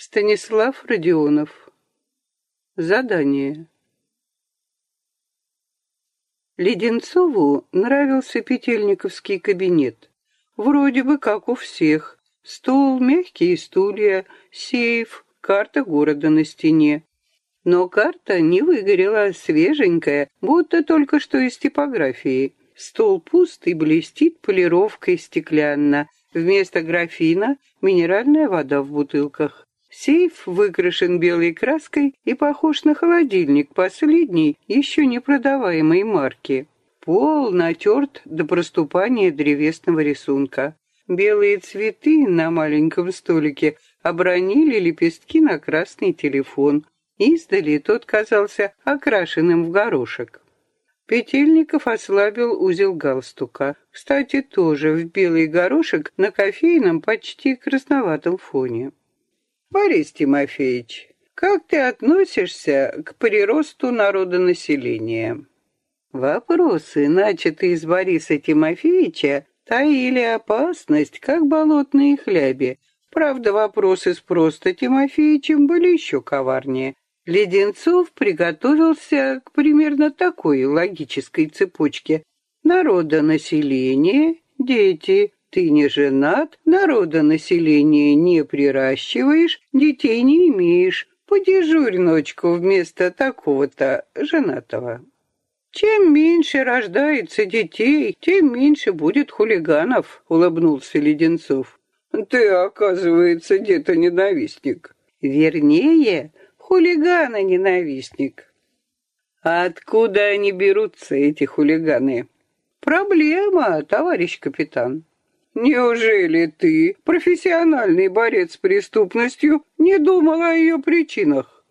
Станислав Родионов. Задание. Леденцову нравился петельниковский кабинет. Вроде бы как у всех. Стол, мягкие стулья, сейф, карта города на стене. Но карта не выгорела, свеженькая, будто только что из типографии. Стол пуст и блестит полировкой стеклянно. Вместо графина минеральная вода в бутылках. Сейф выкрашен белой краской и похож на холодильник последней, еще не продаваемой марки. Пол натерт до проступания древесного рисунка. Белые цветы на маленьком столике обронили лепестки на красный телефон. Издали тот казался окрашенным в горошек. Петельников ослабил узел галстука. Кстати, тоже в белый горошек на кофейном почти красноватом фоне. Борис Тимофеевич, как ты относишься к приросту народонаселения? Вопросы, начатые из Бориса Тимофеевича, таили опасность, как болотные хляби. Правда, вопросы с просто Тимофеевичем были еще коварнее. Леденцов приготовился к примерно такой логической цепочке. Народонаселение, дети, ты не женат, народа населения не приращиваешь, детей не имеешь. Подежурь ночку вместо такого-то женатого. Чем меньше рождается детей, тем меньше будет хулиганов, улыбнулся Леденцов. Ты, оказывается, где-то ненавистник. Вернее, хулигана-ненавистник. А откуда они берутся, эти хулиганы? Проблема, товарищ капитан. Неужели ты, профессиональный борец с преступностью, не думал о ее причинах?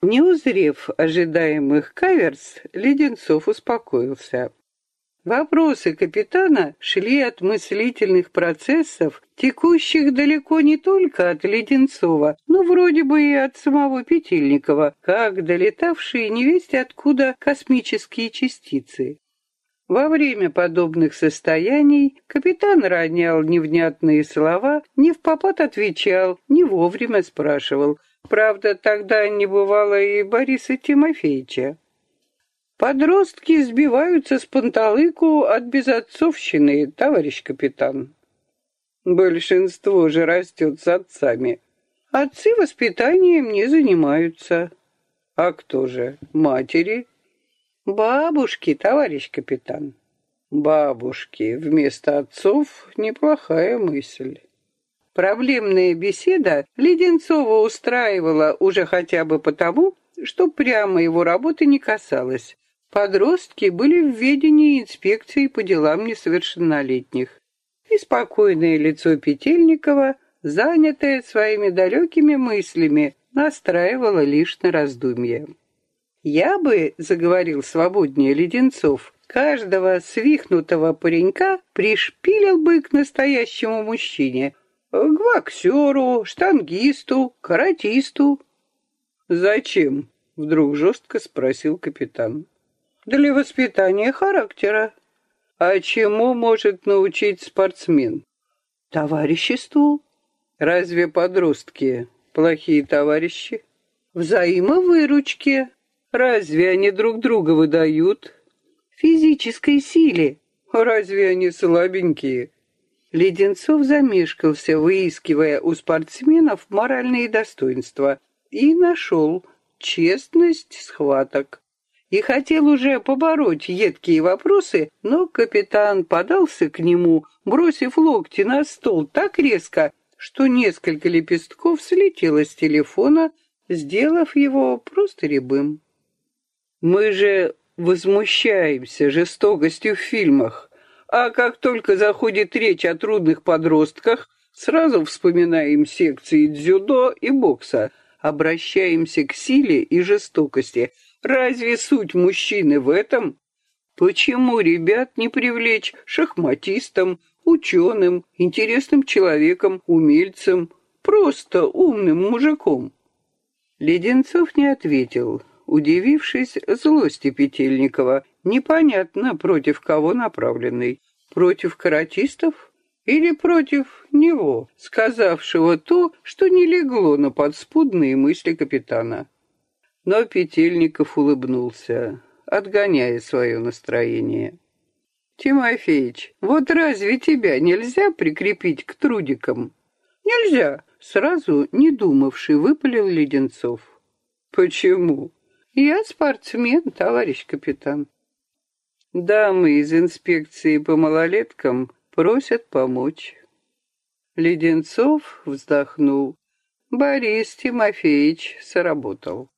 Не узрев ожидаемых каверс, Леденцов успокоился. Вопросы капитана шли от мыслительных процессов, текущих далеко не только от Леденцова, но вроде бы и от самого Петельникова, как долетавшие невесть откуда космические частицы. Во время подобных состояний капитан ронял невнятные слова, не в попад отвечал, не вовремя спрашивал. Правда, тогда не бывало и Бориса Тимофеевича. Подростки сбиваются с панталыку от безотцовщины, товарищ капитан. Большинство же растет с отцами. Отцы воспитанием не занимаются. А кто же? Матери? Бабушки, товарищ капитан. Бабушки вместо отцов — неплохая мысль. Проблемная беседа Леденцова устраивала уже хотя бы потому, что прямо его работы не касалась. Подростки были в ведении инспекции по делам несовершеннолетних. И спокойное лицо Петельникова, занятое своими далекими мыслями, настраивало лишь на раздумье. Я бы, заговорил свободнее Леденцов, каждого свихнутого паренька пришпилил бы к настоящему мужчине, к боксеру, штангисту, каратисту. Зачем? Вдруг жестко спросил капитан. Для воспитания характера. А чему может научить спортсмен? Товариществу. Разве подростки плохие товарищи? Взаимовыручке. Разве они друг друга выдают? Физической силе. Разве они слабенькие? Леденцов замешкался, выискивая у спортсменов моральные достоинства, и нашел честность схваток. И хотел уже побороть едкие вопросы, но капитан подался к нему, бросив локти на стол так резко, что несколько лепестков слетело с телефона, сделав его просто рябым. Мы же возмущаемся жестокостью в фильмах, а как только заходит речь о трудных подростках, сразу вспоминаем секции дзюдо и бокса, обращаемся к силе и жестокости. Разве суть мужчины в этом? Почему ребят не привлечь шахматистом, ученым, интересным человеком, умельцем, просто умным мужиком? Леденцов не ответил, удивившись злости Петельникова, непонятно, против кого направленный. Против каратистов? Или против него, сказавшего то, что не легло на подспудные мысли капитана. Но Петельников улыбнулся, отгоняя свое настроение. «Тимофеич, вот разве тебя нельзя прикрепить к трудикам?» «Нельзя», — сразу, не думавший, выпалил Леденцов. «Почему?» «Я спортсмен, товарищ капитан». Дамы из инспекции по малолеткам просят помочь. Леденцов вздохнул. Борис Тимофеевич сработал.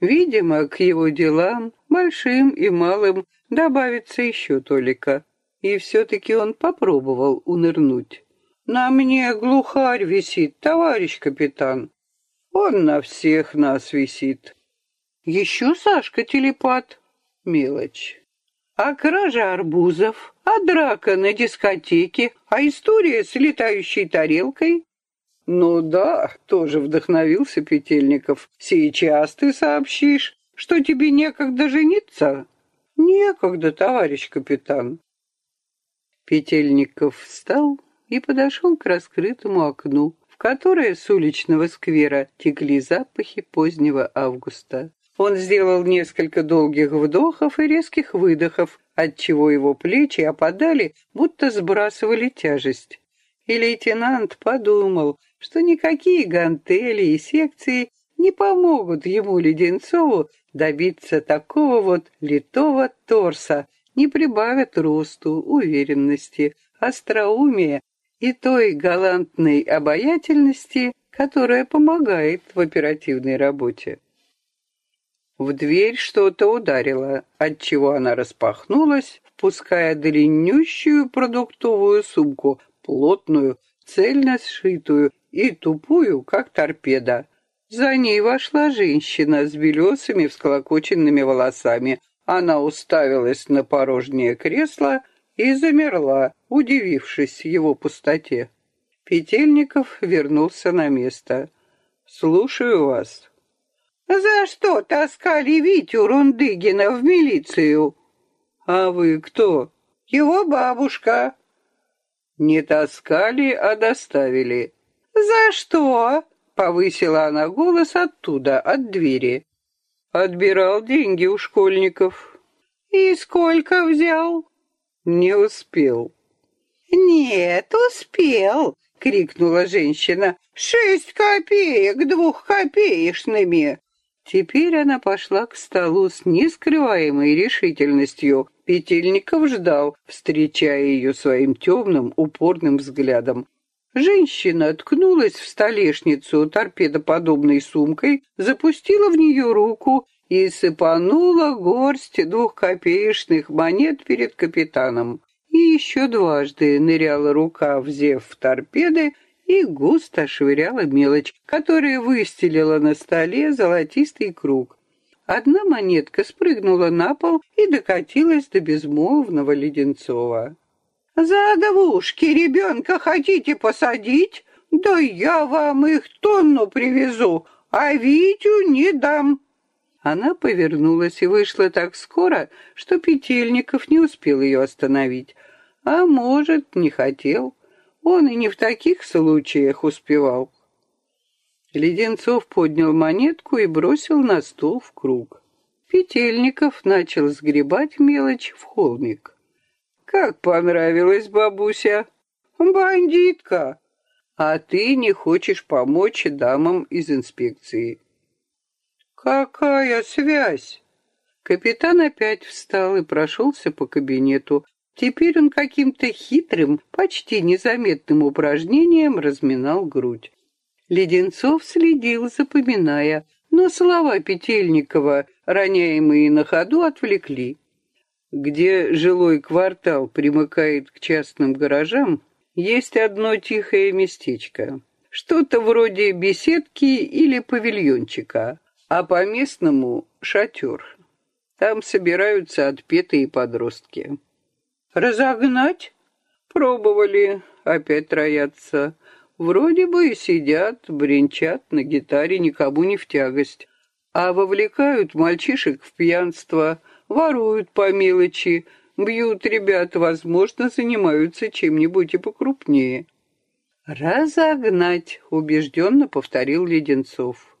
Видимо, к его делам, большим и малым, добавится еще толика. И все-таки он попробовал унырнуть. «На мне глухарь висит, товарищ капитан. Он на всех нас висит». «Еще Сашка телепат?» «Мелочь». «А кража арбузов? А драка на дискотеке? А история с летающей тарелкой?» «Ну да», — тоже вдохновился Петельников. «Сейчас ты сообщишь, что тебе некогда жениться?» «Некогда, товарищ капитан». Петельников встал и подошел к раскрытому окну, в которое с уличного сквера текли запахи позднего августа. Он сделал несколько долгих вдохов и резких выдохов, отчего его плечи опадали, будто сбрасывали тяжесть. И лейтенант подумал, что никакие гантели и секции не помогут ему, Леденцову, добиться такого вот литого торса, не прибавят росту, уверенности, остроумия и той галантной обаятельности, которая помогает в оперативной работе. В дверь что-то ударило, отчего она распахнулась, впуская длиннющую продуктовую сумку, плотную, цельно сшитую и тупую, как торпеда. За ней вошла женщина с белесыми всклокоченными волосами. Она уставилась на порожнее кресло и замерла, удивившись его пустоте. Петельников вернулся на место. «Слушаю вас». «За что таскали Витю Рундыгина в милицию?» «А вы кто?» «Его бабушка». «Не таскали, а доставили». «За что?» — повысила она голос оттуда, от двери. «Отбирал деньги у школьников». «И сколько взял?» «Не успел». «Нет, успел!» — крикнула женщина. «Шесть копеек двухкопеечными!» Теперь она пошла к столу с нескрываемой решительностью. Петельников ждал, встречая ее своим темным, упорным взглядом. Женщина ткнулась в столешницу торпедоподобной сумкой, запустила в нее руку и сыпанула горсть двухкопеечных монет перед капитаном. И еще дважды ныряла рука, взев в торпеды, и густо швыряла мелочь, которая выстелила на столе золотистый круг. Одна монетка спрыгнула на пол и докатилась до безмолвного Леденцова. «За двушки ребенка хотите посадить? Да я вам их тонну привезу, а Витю не дам». Она повернулась и вышла так скоро, что Петельников не успел ее остановить. А может, не хотел. Он и не в таких случаях успевал. Леденцов поднял монетку и бросил на стол в круг. Петельников начал сгребать мелочь в холмик. «Как понравилась бабуся?» «Бандитка!» «А ты не хочешь помочь дамам из инспекции?» «Какая связь?» Капитан опять встал и прошелся по кабинету, Теперь он каким-то хитрым, почти незаметным упражнением разминал грудь. Леденцов следил, запоминая, но слова Петельникова, роняемые на ходу, отвлекли. Где жилой квартал примыкает к частным гаражам, есть одно тихое местечко. Что-то вроде беседки или павильончика, а по-местному — шатер. Там собираются отпетые подростки. Разогнать? Пробовали, опять троятся. Вроде бы и сидят, бренчат на гитаре никому не в тягость. А вовлекают мальчишек в пьянство, воруют по мелочи, Бьют ребят, возможно, занимаются чем-нибудь и покрупнее. «Разогнать», — убежденно повторил Леденцов.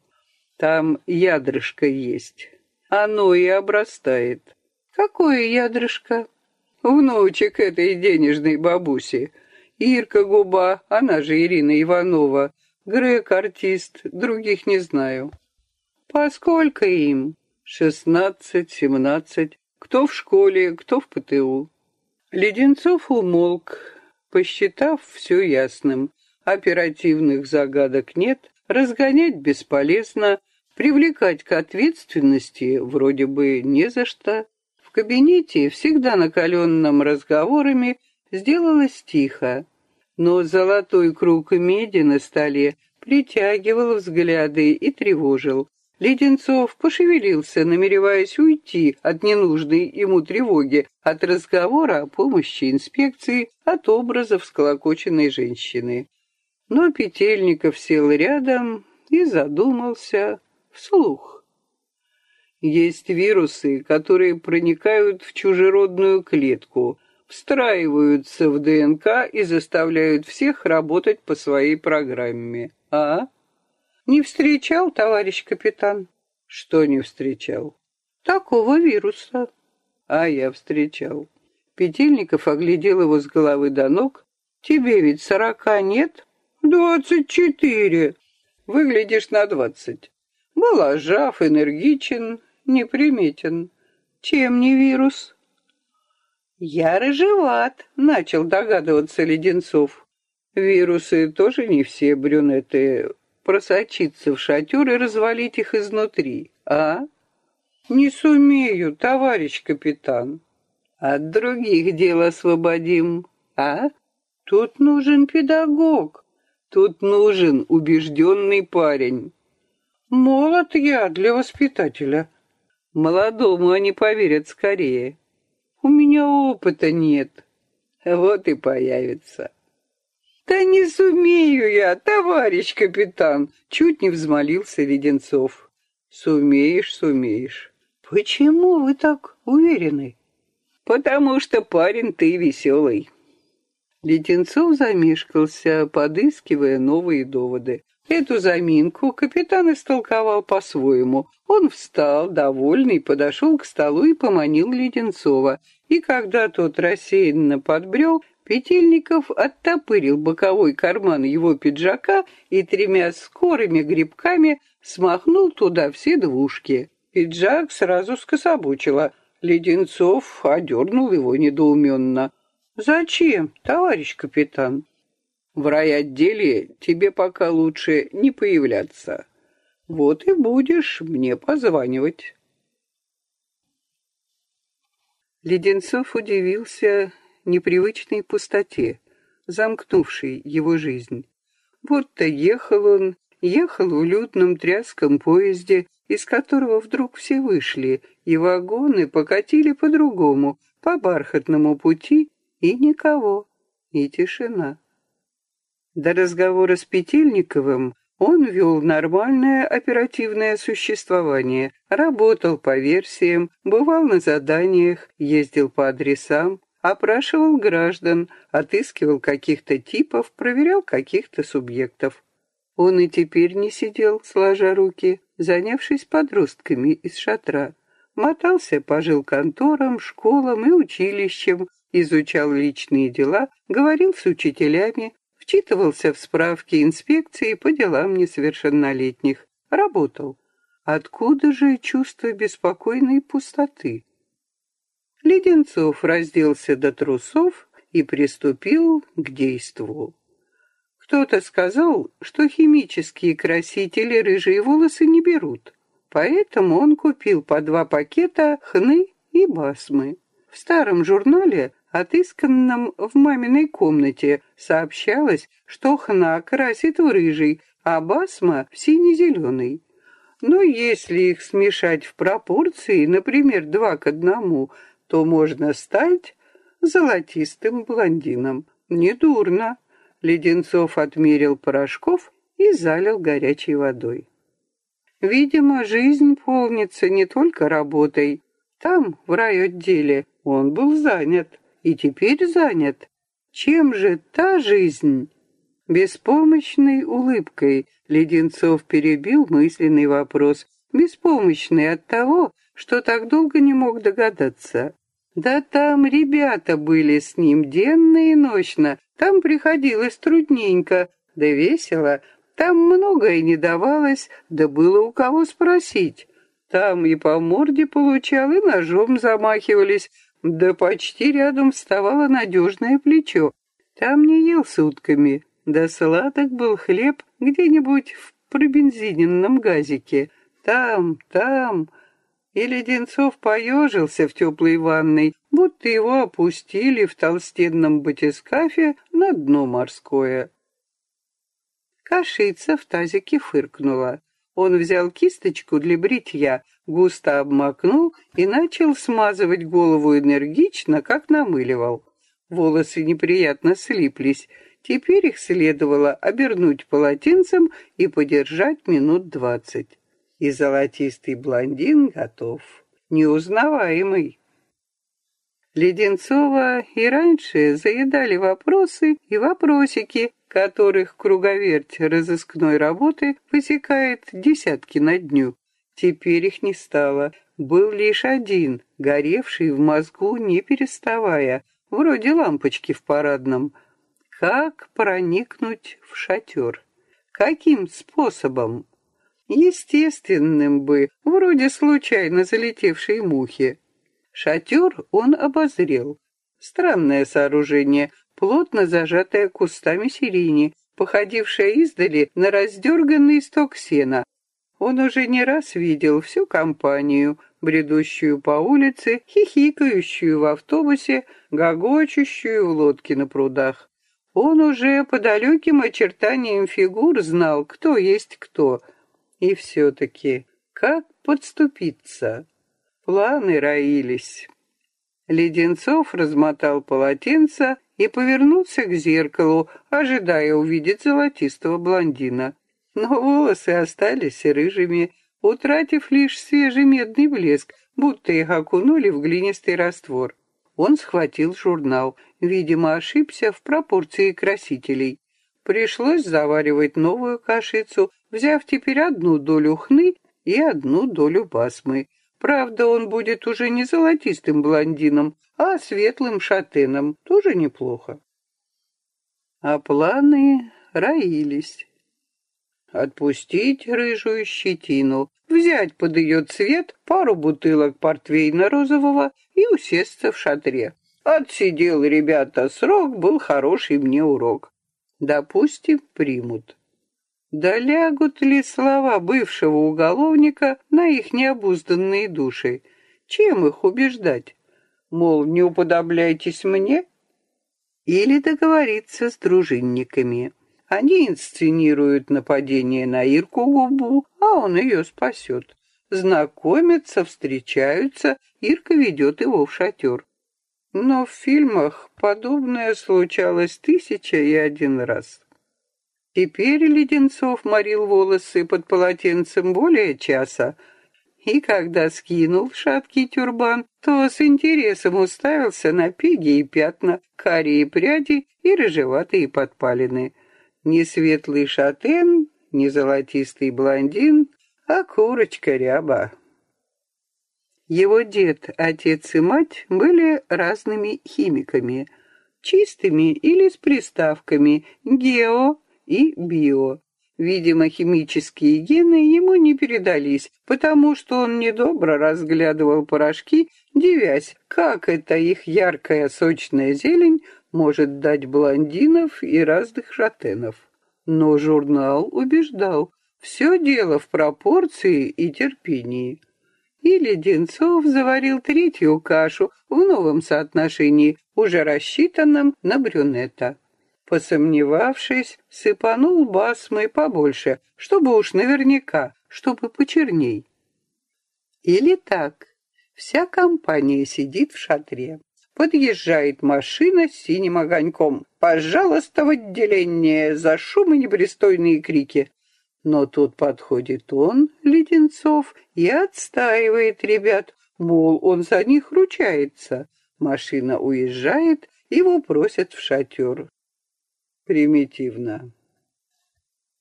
«Там ядрышко есть. Оно и обрастает». «Какое ядрышко?» «Внучек этой денежной бабуси. Ирка Губа, она же Ирина Иванова. Грег артист, других не знаю». «Поскольку им?» «Шестнадцать, семнадцать. Кто в школе, кто в ПТУ». Леденцов умолк, посчитав все ясным. Оперативных загадок нет, разгонять бесполезно, привлекать к ответственности вроде бы не за что. Кабинете, всегда накаленном разговорами, сделалось тихо, но золотой круг меди на столе притягивал взгляды и тревожил. Леденцов пошевелился, намереваясь уйти от ненужной ему тревоги, от разговора о помощи инспекции, от образов склокоченной женщины. Но Петельников сел рядом и задумался вслух. Есть вирусы, которые проникают в чужеродную клетку, встраиваются в ДНК и заставляют всех работать по своей программе. А? Не встречал, товарищ капитан? Что не встречал? Такого вируса. А я встречал. Петельников оглядел его с головы до ног. Тебе ведь сорока нет? «Двадцать четыре. Выглядишь на двадцать. Моложав, энергичен, неприметен. Чем не вирус?» «Я рыжеват», — начал догадываться Леденцов. «Вирусы тоже не все брюнеты. Просочиться в шатер и развалить их изнутри, а?» «Не сумею, товарищ капитан. От других дел освободим, а? Тут нужен педагог. Тут нужен убежденный парень. Молод я для воспитателя. Молодому они поверят скорее. У меня опыта нет. Вот и появится. Да не сумею я, товарищ капитан, чуть не взмолился Леденцов. Сумеешь, сумеешь. Почему вы так уверены? Потому что парень ты веселый. Леденцов замешкался, подыскивая новые доводы. Эту заминку капитан истолковал по-своему. Он встал, довольный, подошел к столу и поманил Леденцова. И когда тот рассеянно подбрел, Петельников оттопырил боковой карман его пиджака и тремя скорыми грибками смахнул туда все двушки. Пиджак сразу скособочило. Леденцов одернул его недоуменно. «Зачем, товарищ капитан?» «В райотделе тебе пока лучше не появляться. Вот и будешь мне позванивать». Леденцов удивился непривычной пустоте, замкнувшей его жизнь. Будто ехал он, ехал в людном тряском поезде, из которого вдруг все вышли, и вагоны покатили по-другому, по бархатному пути, и никого, и тишина. До разговора с Петельниковым он вел нормальное оперативное существование, работал по версиям, бывал на заданиях, ездил по адресам, опрашивал граждан, отыскивал каких-то типов, проверял каких-то субъектов. Он и теперь не сидел, сложа руки, занявшись подростками из шатра. Мотался по жилконторам, школам и училищам, изучал личные дела, говорил с учителями, вчитывался в справки инспекции по делам несовершеннолетних, работал. Откуда же чувство беспокойной пустоты? Леденцов разделся до трусов и приступил к действу. Кто-то сказал, что химические красители рыжие волосы не берут, поэтому он купил по два пакета хны и басмы. В старом журнале отысканном в маминой комнате, сообщалось, что хна красит в рыжий, а басма в сине-зеленый. Но если их смешать в пропорции, например, два к одному, то можно стать золотистым блондином. Недурно. Леденцов отмерил порошков и залил горячей водой. Видимо, жизнь полнится не только работой. Там, в райотделе, он был занят. И теперь занят. Чем же та жизнь? Беспомощной улыбкой Леденцов перебил мысленный вопрос. Беспомощный от того, что так долго не мог догадаться. Да там ребята были с ним денно и ночно, там приходилось трудненько, да весело, там многое не давалось, да было у кого спросить. Там и по морде получал, и ножом замахивались, да почти рядом вставало надежное плечо. Там не ел сутками, да сладок был хлеб где-нибудь в пробензиненном газике. Там, там... И Леденцов поежился в теплой ванной, будто его опустили в толстенном батискафе на дно морское. Кашица в тазике фыркнула. Он взял кисточку для бритья, густо обмакнул и начал смазывать голову энергично, как намыливал. Волосы неприятно слиплись. Теперь их следовало обернуть полотенцем и подержать минут двадцать. И золотистый блондин готов, неузнаваемый. Леденцова и раньше заедали вопросы и вопросики, которых круговерть разыскной работы высекает десятки на дню. Теперь их не стало. Был лишь один, горевший в мозгу не переставая, вроде лампочки в парадном. Как проникнуть в шатер? Каким способом? Естественным бы, вроде случайно залетевшей мухи. Шатер он обозрел. Странное сооружение, плотно зажатое кустами сирени, походившее издали на раздерганный сток сена. Он уже не раз видел всю компанию, бредущую по улице, хихикающую в автобусе, гогочущую в лодке на прудах. Он уже по далеким очертаниям фигур знал, кто есть кто. И все-таки, как подступиться? Планы роились. Леденцов размотал полотенце и повернулся к зеркалу, ожидая увидеть золотистого блондина. Но волосы остались рыжими, утратив лишь свежий медный блеск, будто их окунули в глинистый раствор. Он схватил журнал, видимо, ошибся в пропорции красителей. Пришлось заваривать новую кашицу, взяв теперь одну долю хны и одну долю басмы. Правда, он будет уже не золотистым блондином, а светлым шатеном. Тоже неплохо. А планы роились. Отпустить рыжую щетину, взять под ее цвет пару бутылок портвейна розового и усесться в шатре. Отсидел, ребята, срок, был хороший мне урок. Допустим, примут. Да лягут ли слова бывшего уголовника на их необузданные души? Чем их убеждать? Мол, не уподобляйтесь мне? Или договориться с дружинниками. Они инсценируют нападение на Ирку Губу, а он ее спасет. Знакомятся, встречаются, Ирка ведет его в шатер. Но в фильмах подобное случалось тысяча и один раз. Теперь Леденцов морил волосы под полотенцем более часа, и когда скинул шаткий тюрбан, то с интересом уставился на пиги и пятна, карие пряди и рыжеватые подпалины. Не светлый шатен, не золотистый блондин, а курочка ряба. Его дед, отец и мать были разными химиками, чистыми или с приставками «гео», и био. Видимо, химические гены ему не передались, потому что он недобро разглядывал порошки, девясь, как эта их яркая сочная зелень может дать блондинов и разных шатенов. Но журнал убеждал, все дело в пропорции и терпении. И Леденцов заварил третью кашу в новом соотношении, уже рассчитанном на брюнета. Посомневавшись, сыпанул басмой побольше, чтобы уж наверняка, чтобы почерней. Или так. Вся компания сидит в шатре. Подъезжает машина с синим огоньком. «Пожалуйста, в отделение!» За шум и непристойные крики. Но тут подходит он, Леденцов, и отстаивает ребят. мол, он за них ручается. Машина уезжает, его просят в шатер. Примитивно.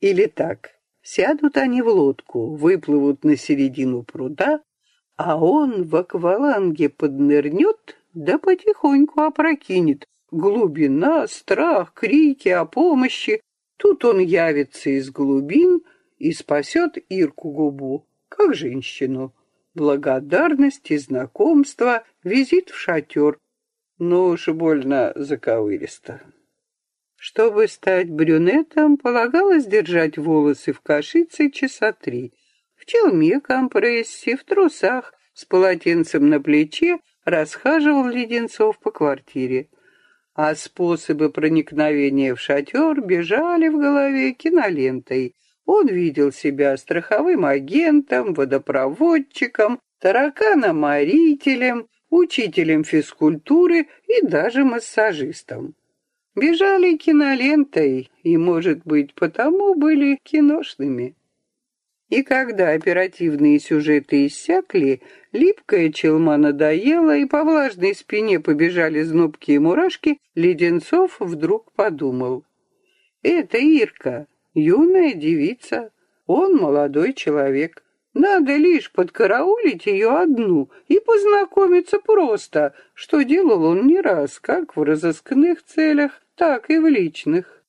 Или так. Сядут они в лодку, выплывут на середину пруда, а он в акваланге поднырнет, да потихоньку опрокинет. Глубина, страх, крики о помощи. Тут он явится из глубин и спасет Ирку губу, как женщину. Благодарность и знакомство, визит в шатер. Ну уж больно заковыристо. Чтобы стать брюнетом, полагалось держать волосы в кашице часа три. В челме, компрессе, в трусах, с полотенцем на плече расхаживал Леденцов по квартире. А способы проникновения в шатер бежали в голове кинолентой. Он видел себя страховым агентом, водопроводчиком, тараканоморителем, учителем физкультуры и даже массажистом. Бежали кинолентой и, может быть, потому были киношными. И когда оперативные сюжеты иссякли, липкая челма надоела, и по влажной спине побежали знобкие мурашки, Леденцов вдруг подумал. «Это Ирка, юная девица, он молодой человек. Надо лишь подкараулить ее одну и познакомиться просто, что делал он не раз, как в разыскных целях, так и в личных.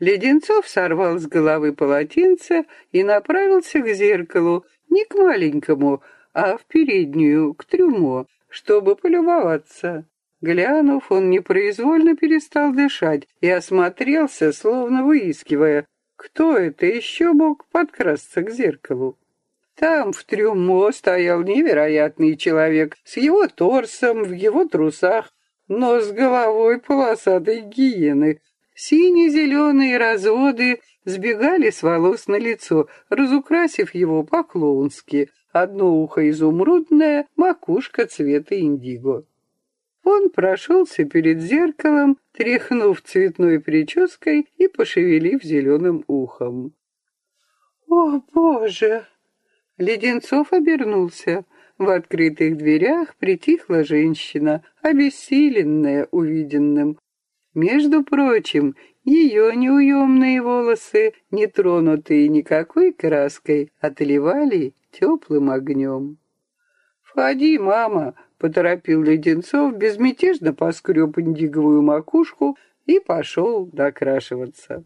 Леденцов сорвал с головы полотенце и направился к зеркалу, не к маленькому, а в переднюю, к трюмо, чтобы полюбоваться. Глянув, он непроизвольно перестал дышать и осмотрелся, словно выискивая, кто это еще мог подкрасться к зеркалу. Там в трюмо стоял невероятный человек с его торсом, в его трусах, но с головой полосатой гиены. Сине-зеленые разводы сбегали с волос на лицо, разукрасив его по-клоунски. Одно ухо изумрудное, макушка цвета индиго. Он прошелся перед зеркалом, тряхнув цветной прической и пошевелив зеленым ухом. «О, Боже!» Леденцов обернулся. В открытых дверях притихла женщина, обессиленная увиденным. Между прочим, ее неуемные волосы, не тронутые никакой краской, отливали теплым огнем. «Входи, мама!» — поторопил Леденцов, безмятежно поскреб индиговую макушку и пошел докрашиваться.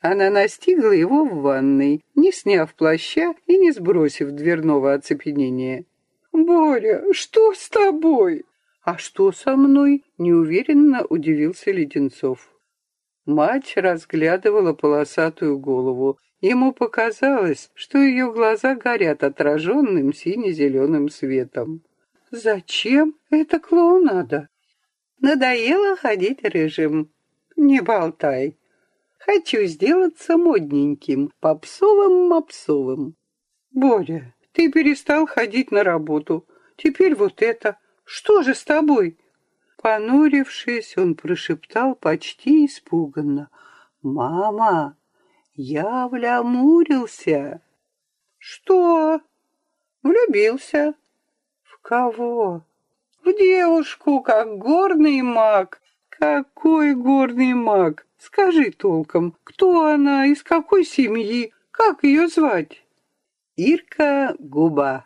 Она настигла его в ванной, не сняв плаща и не сбросив дверного оцепенения. «Боря, что с тобой?» «А что со мной?» — неуверенно удивился Леденцов. Мать разглядывала полосатую голову. Ему показалось, что ее глаза горят отраженным сине-зеленым светом. «Зачем это клоунада?» «Надоело ходить рыжим. Не болтай. Хочу сделаться модненьким, попсовым-мопсовым». «Боря, ты перестал ходить на работу. Теперь вот это. Что же с тобой?» Понурившись, он прошептал почти испуганно. «Мама, я влямурился». «Что?» «Влюбился». «В кого?» «В девушку, как горный маг». «Какой горный маг? Скажи толком, кто она, из какой семьи, как ее звать?» Ирка Губа.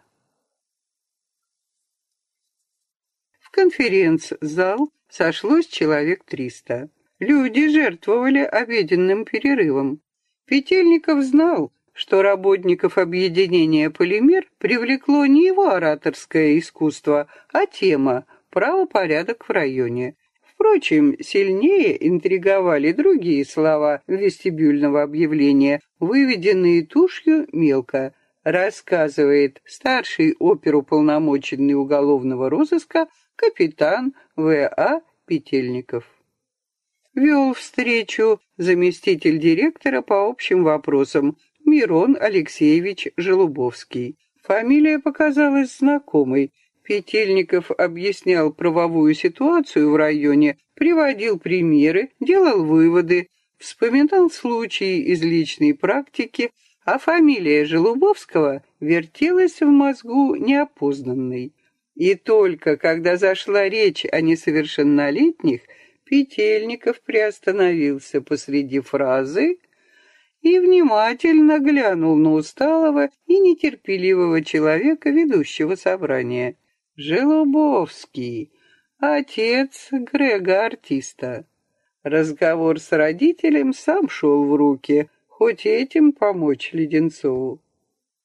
Конференц-зал сошлось человек триста. Люди жертвовали обеденным перерывом. Петельников знал, что работников объединения «Полимер» привлекло не его ораторское искусство, а тема «Правопорядок в районе». Впрочем, сильнее интриговали другие слова вестибюльного объявления, выведенные тушью мелко – рассказывает старший оперуполномоченный уголовного розыска капитан В.А. Петельников. Вел встречу заместитель директора по общим вопросам Мирон Алексеевич Желубовский. Фамилия показалась знакомой. Петельников объяснял правовую ситуацию в районе, приводил примеры, делал выводы, вспоминал случаи из личной практики, а фамилия Желубовского вертелась в мозгу неопознанной. И только когда зашла речь о несовершеннолетних, Петельников приостановился посреди фразы и внимательно глянул на усталого и нетерпеливого человека, ведущего собрания. Желубовский, отец Грега-артиста. Разговор с родителем сам шел в руки, хоть этим помочь Леденцову.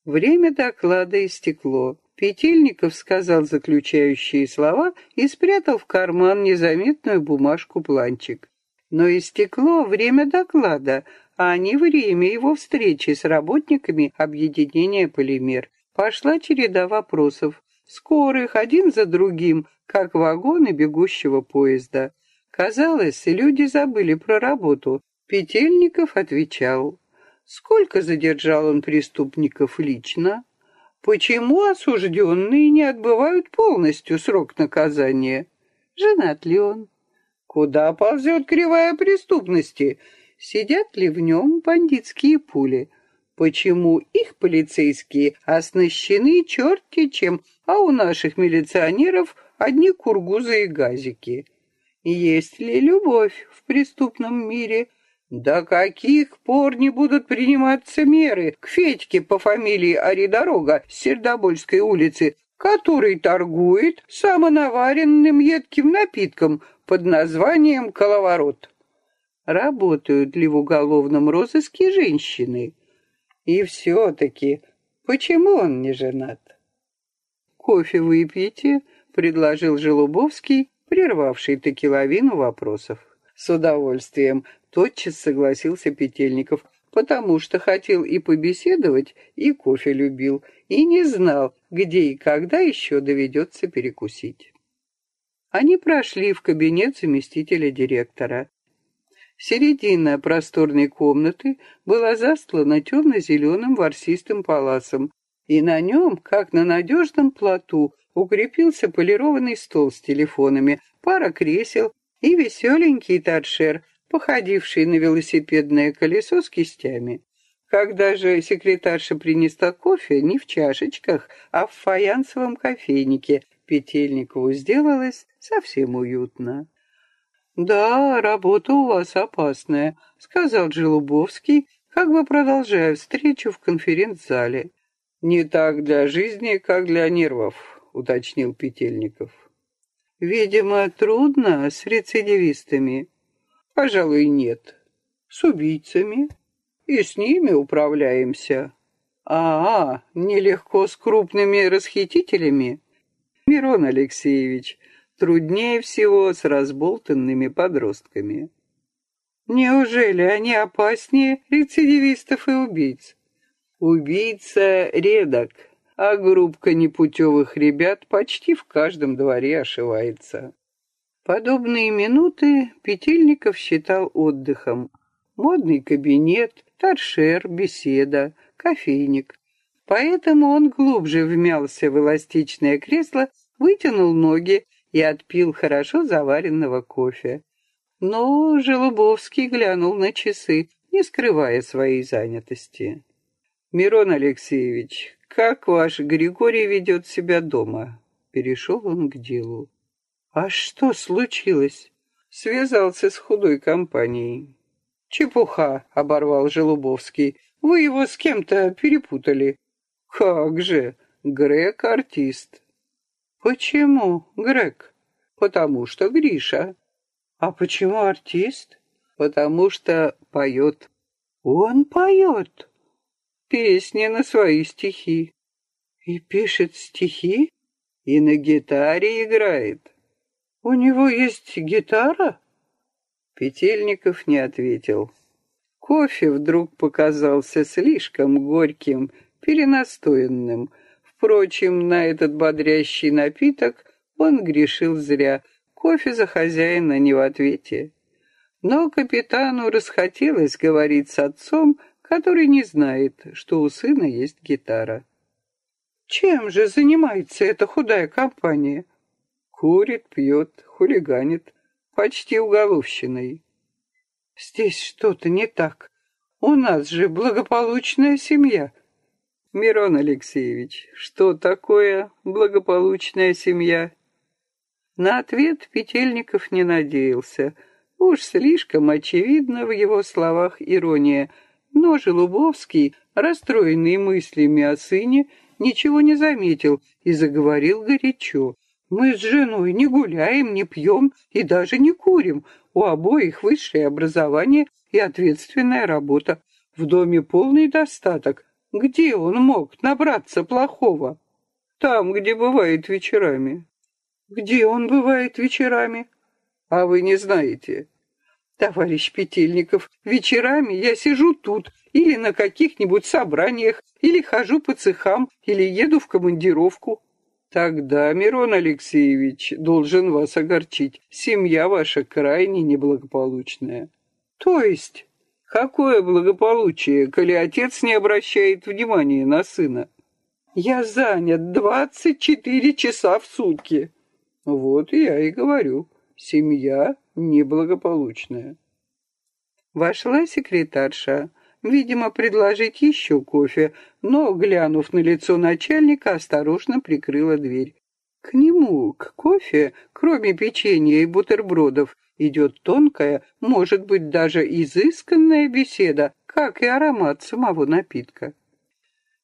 Время доклада истекло. Петельников сказал заключающие слова и спрятал в карман незаметную бумажку-планчик. Но истекло время доклада, а не время его встречи с работниками объединения «Полимер». Пошла череда вопросов, скорых, один за другим, как вагоны бегущего поезда. Казалось, люди забыли про работу. Петельников отвечал. Сколько задержал он преступников лично? Почему осужденные не отбывают полностью срок наказания? Женат ли он? Куда ползет кривая преступности? Сидят ли в нем бандитские пули? Почему их полицейские оснащены черти чем, а у наших милиционеров одни кургузы и газики? Есть ли любовь в преступном мире – до каких пор не будут приниматься меры к Федьке по фамилии Аридорога с Сердобольской улицы, который торгует самонаваренным едким напитком под названием «Коловорот»? Работают ли в уголовном розыске женщины? И все-таки, почему он не женат? «Кофе выпьете?» — предложил Желубовский, прервавший таки лавину вопросов. «С удовольствием», Тотчас согласился Петельников, потому что хотел и побеседовать, и кофе любил, и не знал, где и когда еще доведется перекусить. Они прошли в кабинет заместителя директора. Середина просторной комнаты была застлана темно-зеленым ворсистым паласом, и на нем, как на надежном плоту, укрепился полированный стол с телефонами, пара кресел и веселенький торшер, походивший на велосипедное колесо с кистями. Когда же секретарша принесла кофе не в чашечках, а в фаянсовом кофейнике, Петельникову сделалось совсем уютно. «Да, работа у вас опасная», — сказал Желубовский, как бы продолжая встречу в конференц-зале. «Не так для жизни, как для нервов», — уточнил Петельников. «Видимо, трудно с рецидивистами», Пожалуй, нет. С убийцами. И с ними управляемся. А, -а нелегко с крупными расхитителями. Мирон Алексеевич, труднее всего с разболтанными подростками. Неужели они опаснее рецидивистов и убийц? Убийца редок, а группка непутевых ребят почти в каждом дворе ошивается. Подобные минуты Петельников считал отдыхом. Модный кабинет, торшер, беседа, кофейник. Поэтому он глубже вмялся в эластичное кресло, вытянул ноги и отпил хорошо заваренного кофе. Но Желубовский глянул на часы, не скрывая своей занятости. «Мирон Алексеевич, как ваш Григорий ведет себя дома?» Перешел он к делу. А что случилось? Связался с худой компанией. Чепуха, оборвал Желубовский. Вы его с кем-то перепутали. Как же? Грег артист. Почему Грег? Потому что Гриша. А почему артист? Потому что поет. Он поет. Песни на свои стихи. И пишет стихи? И на гитаре играет. «У него есть гитара?» Петельников не ответил. Кофе вдруг показался слишком горьким, перенастоянным. Впрочем, на этот бодрящий напиток он грешил зря. Кофе за хозяина не в ответе. Но капитану расхотелось говорить с отцом, который не знает, что у сына есть гитара. «Чем же занимается эта худая компания?» Курит, пьет, хулиганит, почти уголовщиной. Здесь что-то не так. У нас же благополучная семья. Мирон Алексеевич, что такое благополучная семья? На ответ Петельников не надеялся. Уж слишком очевидно в его словах ирония. Но Желубовский, расстроенный мыслями о сыне, ничего не заметил и заговорил горячо. «Мы с женой не гуляем, не пьем и даже не курим. У обоих высшее образование и ответственная работа. В доме полный достаток. Где он мог набраться плохого? Там, где бывает вечерами. Где он бывает вечерами? А вы не знаете. Товарищ Петельников, вечерами я сижу тут, или на каких-нибудь собраниях, или хожу по цехам, или еду в командировку. Тогда, Мирон Алексеевич, должен вас огорчить. Семья ваша крайне неблагополучная. То есть, какое благополучие, коли отец не обращает внимания на сына? Я занят двадцать четыре часа в сутки. Вот я и говорю, семья неблагополучная. Вошла секретарша, видимо, предложить еще кофе, но, глянув на лицо начальника, осторожно прикрыла дверь. К нему, к кофе, кроме печенья и бутербродов, идет тонкая, может быть, даже изысканная беседа, как и аромат самого напитка.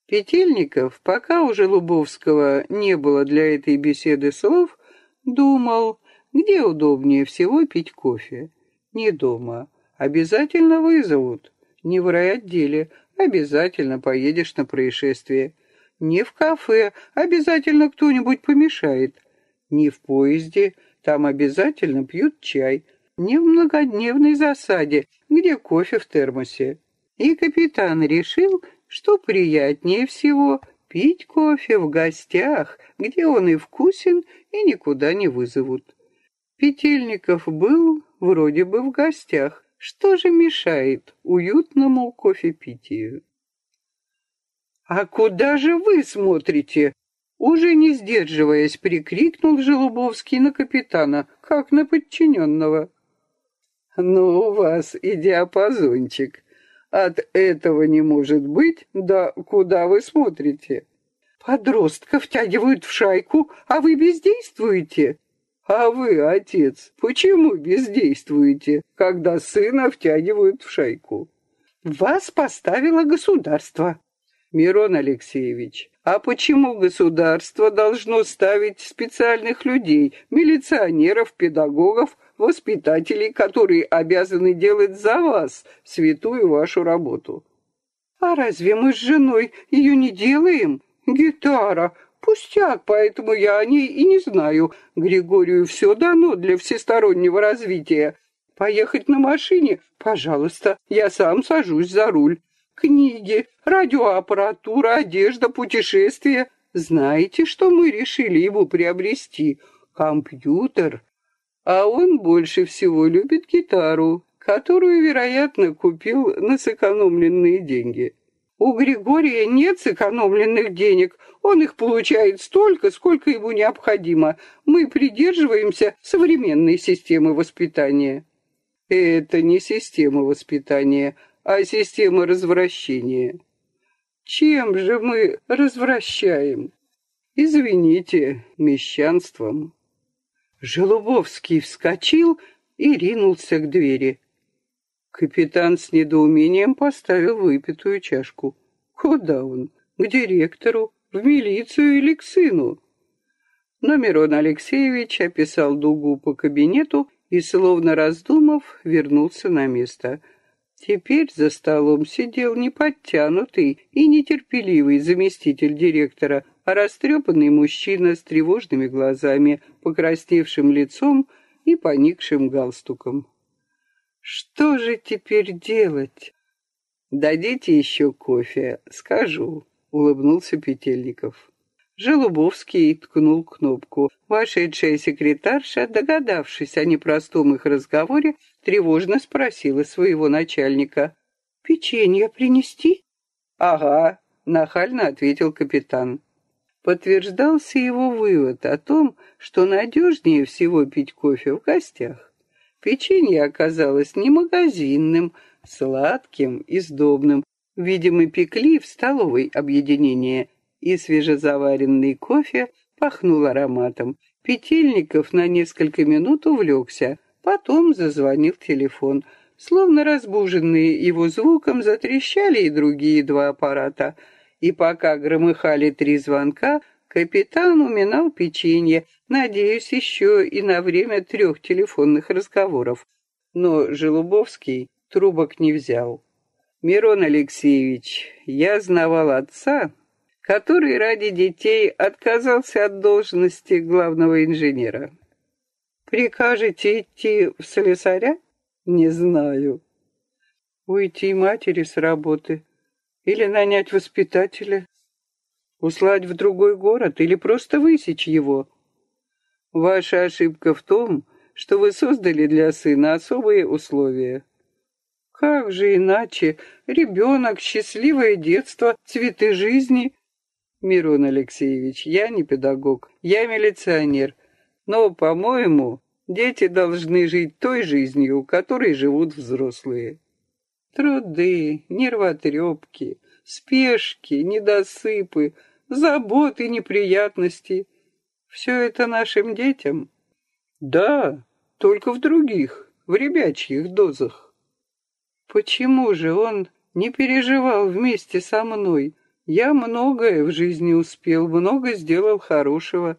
Петельников, пока уже Лубовского не было для этой беседы слов, думал, где удобнее всего пить кофе. Не дома. Обязательно вызовут. Не в райотделе. Обязательно поедешь на происшествие. Не в кафе. Обязательно кто-нибудь помешает. Не в поезде. Там обязательно пьют чай. Не в многодневной засаде, где кофе в термосе. И капитан решил, что приятнее всего пить кофе в гостях, где он и вкусен, и никуда не вызовут. Петельников был вроде бы в гостях. Что же мешает уютному кофепитию? «А куда же вы смотрите?» Уже не сдерживаясь, прикрикнул Желубовский на капитана, как на подчиненного. «Ну, у вас и диапазончик. От этого не может быть, да куда вы смотрите?» «Подростка втягивают в шайку, а вы бездействуете?» А вы, отец, почему бездействуете, когда сына втягивают в шайку? Вас поставило государство. Мирон Алексеевич, а почему государство должно ставить специальных людей, милиционеров, педагогов, воспитателей, которые обязаны делать за вас святую вашу работу? А разве мы с женой ее не делаем? Гитара, Пустяк, поэтому я о ней и не знаю. Григорию все дано для всестороннего развития. Поехать на машине? Пожалуйста, я сам сажусь за руль. Книги, радиоаппаратура, одежда, путешествия. Знаете, что мы решили ему приобрести? Компьютер. А он больше всего любит гитару, которую, вероятно, купил на сэкономленные деньги. У Григория нет сэкономленных денег. Он их получает столько, сколько ему необходимо. Мы придерживаемся современной системы воспитания. Это не система воспитания, а система развращения. Чем же мы развращаем? Извините, мещанством. Желубовский вскочил и ринулся к двери. Капитан с недоумением поставил выпитую чашку. Куда он? К директору? В милицию или к сыну? Но Мирон Алексеевич описал дугу по кабинету и, словно раздумав, вернулся на место. Теперь за столом сидел не подтянутый и нетерпеливый заместитель директора, а растрепанный мужчина с тревожными глазами, покрасневшим лицом и поникшим галстуком. Что же теперь делать? Дадите еще кофе, скажу, улыбнулся Петельников. Желубовский ткнул кнопку. Вошедшая секретарша, догадавшись о непростом их разговоре, тревожно спросила своего начальника. «Печенье принести?» «Ага», — нахально ответил капитан. Подтверждался его вывод о том, что надежнее всего пить кофе в гостях. Печенье оказалось не магазинным, сладким и сдобным. Видимо, пекли в столовой объединение, и свежезаваренный кофе пахнул ароматом. Петельников на несколько минут увлекся, потом зазвонил телефон. Словно разбуженные его звуком затрещали и другие два аппарата. И пока громыхали три звонка, капитан уминал печенье, надеюсь, еще и на время трех телефонных разговоров. Но Желубовский трубок не взял. Мирон Алексеевич, я знавал отца, который ради детей отказался от должности главного инженера. Прикажете идти в слесаря? Не знаю. Уйти матери с работы или нанять воспитателя? Услать в другой город или просто высечь его? Ваша ошибка в том, что вы создали для сына особые условия. Как же иначе? Ребенок, счастливое детство, цветы жизни. Мирон Алексеевич, я не педагог, я милиционер. Но, по-моему, дети должны жить той жизнью, которой живут взрослые. Труды, нервотрепки, спешки, недосыпы, заботы, неприятности. Все это нашим детям? Да, только в других, в ребячьих дозах. Почему же он не переживал вместе со мной? Я многое в жизни успел, много сделал хорошего.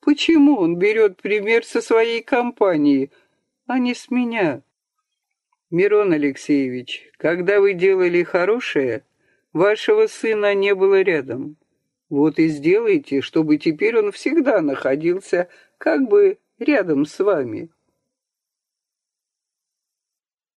Почему он берет пример со своей компании, а не с меня? Мирон Алексеевич, когда вы делали хорошее, вашего сына не было рядом. Вот и сделайте, чтобы теперь он всегда находился как бы рядом с вами.